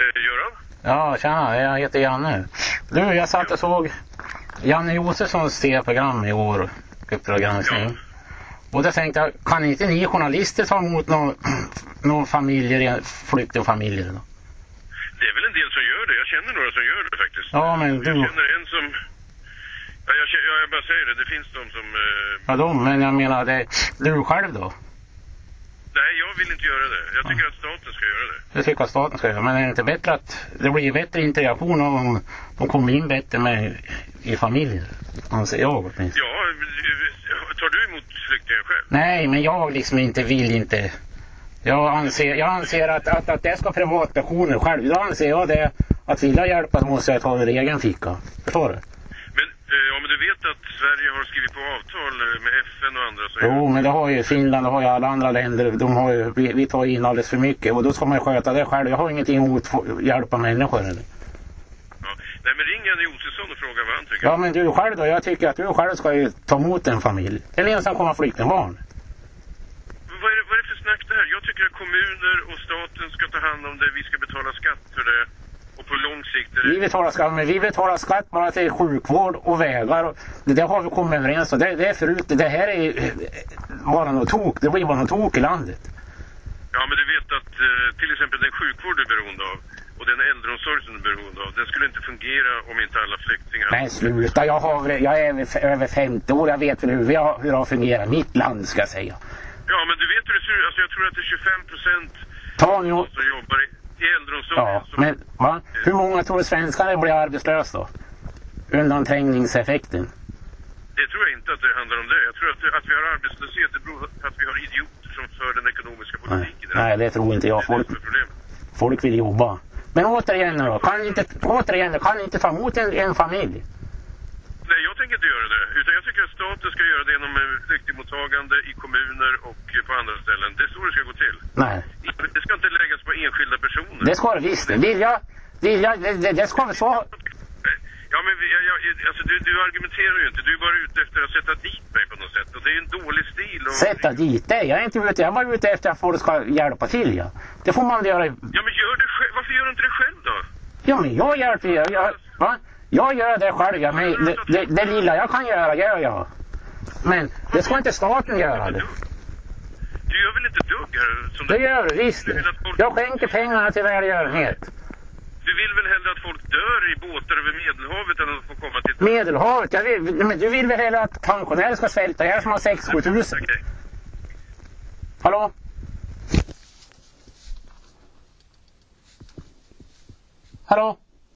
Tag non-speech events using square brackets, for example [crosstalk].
Eh, Göran? Ja, tjena, jag heter Janne. Du, jag satt och såg Janne Josefssons tv-program i år, Uppdrag granskning. Ja. Och då tänkte jag, kan inte ni journalister ta emot någon, [clears throat] någon familjer, flyktingfamiljer? Då? Det är väl en del som gör det. Jag känner några som gör det faktiskt. Ja, men Jag du, känner en som... Ja, jag, känner, ja, jag bara säger det. Det finns de som... Eh... ja, de, men jag menar, det, du själv då? Vill inte göra det. Jag tycker att staten ska göra det. Jag tycker att staten ska göra, men är det inte bättre att det blir bättre integration om de kommer in bättre med i familjer? Anser jag åtminstone. Ja, tar du emot flyktingar själv? Nej, men jag liksom inte vill inte. Jag anser, jag anser att, att, att det ska privatpersoner själv. Då anser jag det att vill jag hjälpa då måste jag ta ur egen ficka. Förstår du? Men, eh, ja, men du vet att Sverige har skrivit på avtal med FN och andra som Jo, men det har ju Finland, ju alla andra länder. De har ju, vi, vi tar in alldeles för mycket och då ska man ju sköta det själv. Jag har ingenting emot att hjälpa människor. Eller? Ja. Nej, men ring Janne Josefsson och fråga vad han tycker. Ja, men du själv då? Jag tycker att du själv ska ju ta emot en familj. Eller ensamkommande flyktingbarn. Vad är, det, vad är det för snack det här? Jag tycker att kommuner och staten ska ta hand om det. Vi ska betala skatt för det. Och på lång sikt är det... Vi betalar skatt, men vi betalar skatt bara till sjukvård och vägar. Och det, det har vi kommit överens om. Det, det är förut. Det här är ju bara något tok. Det blir bara något tok i landet. Ja, men du vet att eh, till exempel den sjukvård du är beroende av och den äldreomsorg som du är beroende av, den skulle inte fungera om inte alla flyktingar... Men sluta, jag, har, jag är över, över 50 år. Jag vet väl hur, har, hur det har fungerat. Mitt land ska jag säga. Ja, men du vet hur det ser ut. Alltså jag tror att det är 25 procent Ta nu... som jobbar i, i Ja, men va? Hur många tror du svenskarna blir arbetslösa då? Undanträngningseffekten. Det tror jag inte att det handlar om det. Jag tror att, att vi har arbetslöshet, det beror på att vi har idioter som för den ekonomiska politiken. nej det tror inte jag. Det det Folk, folk vill jobba. Men återigen då, kan inte, återigen, kan ni inte ta emot en, en familj? Nej, jag tänker inte göra det. Utan jag tycker att staten ska göra det genom eh, flyktingmottagande i kommuner och på andra ställen. Det är så det ska gå till. Nej, Det ska inte läggas på enskilda personer. det ska det visst. Vill jag, vill jag, det, det, det ska väl så. Ja, men vi, jag, jag, alltså, du, du argumenterar ju inte. Du är bara ute efter att sätta dit mig på något sätt. Och det är en dålig stil. Och... Sätta dit dig. Jag är inte ute, jag bara ute efter att folk ska hjälpa till ja. Det får man göra. Ja, men gör det själv. Varför gör du inte det själv då? Ja men jag hjälper jag, va? Jag gör det själv, ja, men det, det, det lilla jag kan göra gör jag. Men det ska inte staten göra det. Du gör väl inte dugg här? Som Det du, gör du visst. Jag skänker pengarna till välgörenhet. du vill väl hellre att folk dör i båtar över Medelhavet än att få komma till... Medelhavet, jag vill, men du vill väl hellre att pensionärer ska svälta ihjäl som har 6-7 tusen? Okej. Hallå? Hallå?